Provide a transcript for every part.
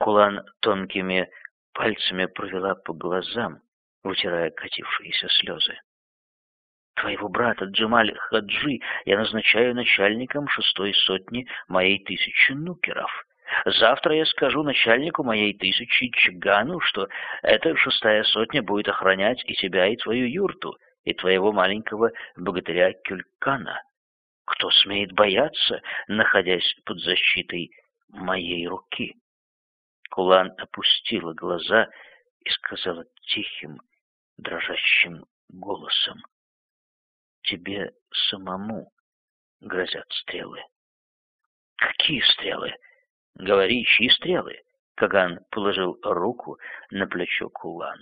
Кулан тонкими пальцами провела по глазам, вытирая катившиеся слезы. Твоего брата Джамаль Хаджи я назначаю начальником шестой сотни моей тысячи нукеров. Завтра я скажу начальнику моей тысячи Чигану, что эта шестая сотня будет охранять и тебя, и твою юрту, и твоего маленького богатыря Кюлькана. Кто смеет бояться, находясь под защитой моей руки? Кулан опустила глаза и сказала тихим, дрожащим голосом. Тебе самому грозят стрелы. Какие стрелы? Говори, чьи стрелы? Каган положил руку на плечо Кулан.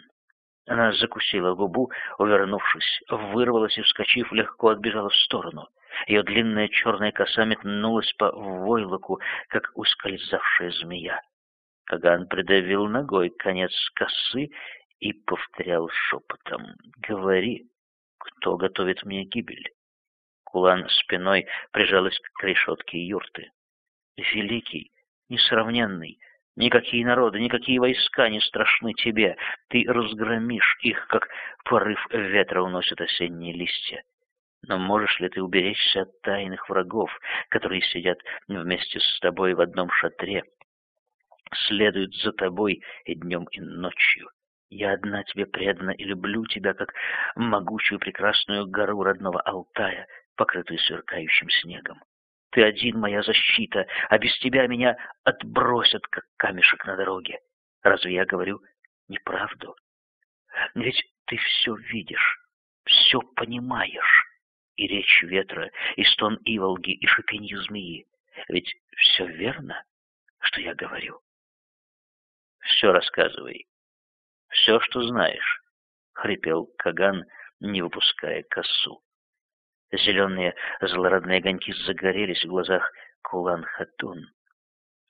Она закусила губу, увернувшись, вырвалась и, вскочив, легко отбежала в сторону. Ее длинная черная коса метнулась по войлоку, как ускользавшая змея. Каган придавил ногой конец косы и повторял шепотом. «Говори, кто готовит мне гибель?» Кулан спиной прижалась к решетке юрты. «Великий, несравненный, никакие народы, никакие войска не страшны тебе. Ты разгромишь их, как порыв ветра уносит осенние листья. Но можешь ли ты уберечься от тайных врагов, которые сидят вместе с тобой в одном шатре, следуют за тобой и днем, и ночью? Я одна тебе предана и люблю тебя, как могучую прекрасную гору родного Алтая, покрытую сверкающим снегом. Ты один моя защита, а без тебя меня отбросят, как камешек на дороге. Разве я говорю неправду? Ведь ты все видишь, все понимаешь. И речь ветра, и стон иволги, и шипенье змеи. Ведь все верно, что я говорю? Все рассказывай. Все, что знаешь, — хрипел Каган, не выпуская косу. Зеленые злорадные огоньки загорелись в глазах Кулан-Хатун.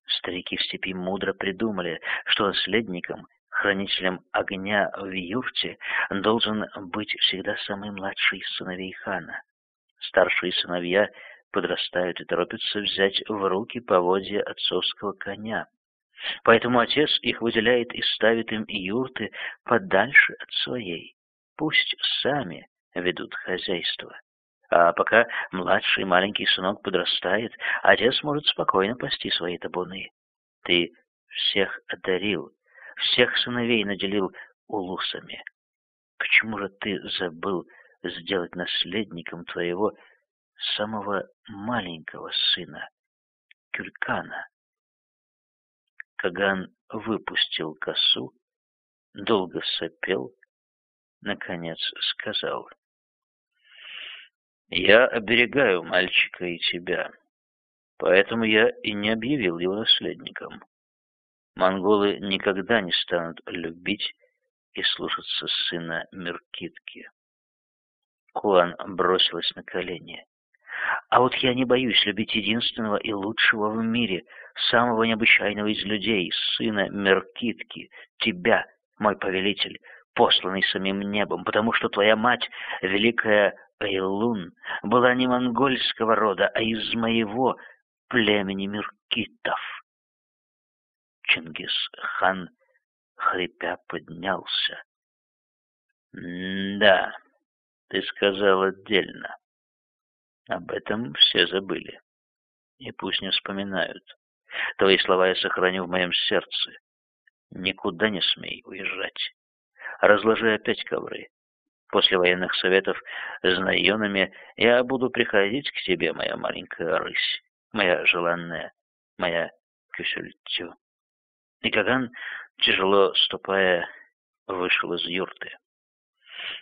Старики в степи мудро придумали, что наследником, хранителем огня в юрте, должен быть всегда самый младший из сыновей хана. Старшие сыновья подрастают и торопятся взять в руки поводья отцовского коня. Поэтому отец их выделяет и ставит им юрты подальше от своей. Пусть сами ведут хозяйство. А пока младший маленький сынок подрастает, отец может спокойно пасти свои табуны. Ты всех одарил, всех сыновей наделил улусами. Почему же ты забыл сделать наследником твоего самого маленького сына, Кюлькана? Каган выпустил косу, долго сопел, наконец сказал — я оберегаю мальчика и тебя, поэтому я и не объявил его наследником. Монголы никогда не станут любить и слушаться сына Меркитки. Куан бросилась на колени. А вот я не боюсь любить единственного и лучшего в мире, самого необычайного из людей, сына Меркитки, тебя, мой повелитель, посланный самим небом, потому что твоя мать, великая Эйлун была не монгольского рода, а из моего племени Миркитов. Чингисхан, хрипя, поднялся. «Да, ты сказал отдельно. Об этом все забыли. И пусть не вспоминают. Твои слова я сохраню в моем сердце. Никуда не смей уезжать. Разложи опять ковры. После военных советов с наенами я буду приходить к тебе, моя маленькая рысь, моя желанная, моя кюсюльтю. И Каган, тяжело ступая, вышел из юрты.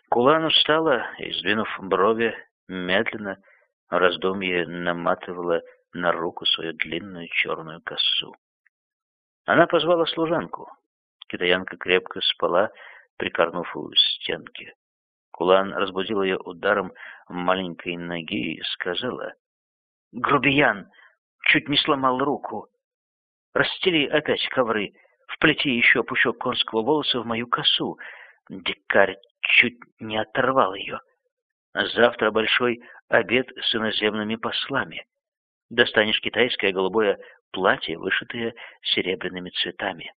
Кулан устала и, сдвинув брови, медленно раздумье наматывала на руку свою длинную черную косу. Она позвала служанку. Китаянка крепко спала, прикорнув у стенки. Кулан разбудил ее ударом маленькой ноги и сказала, «Грубиян, чуть не сломал руку. Расстели опять ковры, вплети еще пучок конского волоса в мою косу. Дикарь чуть не оторвал ее. Завтра большой обед с иноземными послами. Достанешь китайское голубое платье, вышитое серебряными цветами.